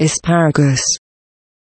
asparagus.